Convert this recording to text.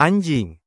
安静。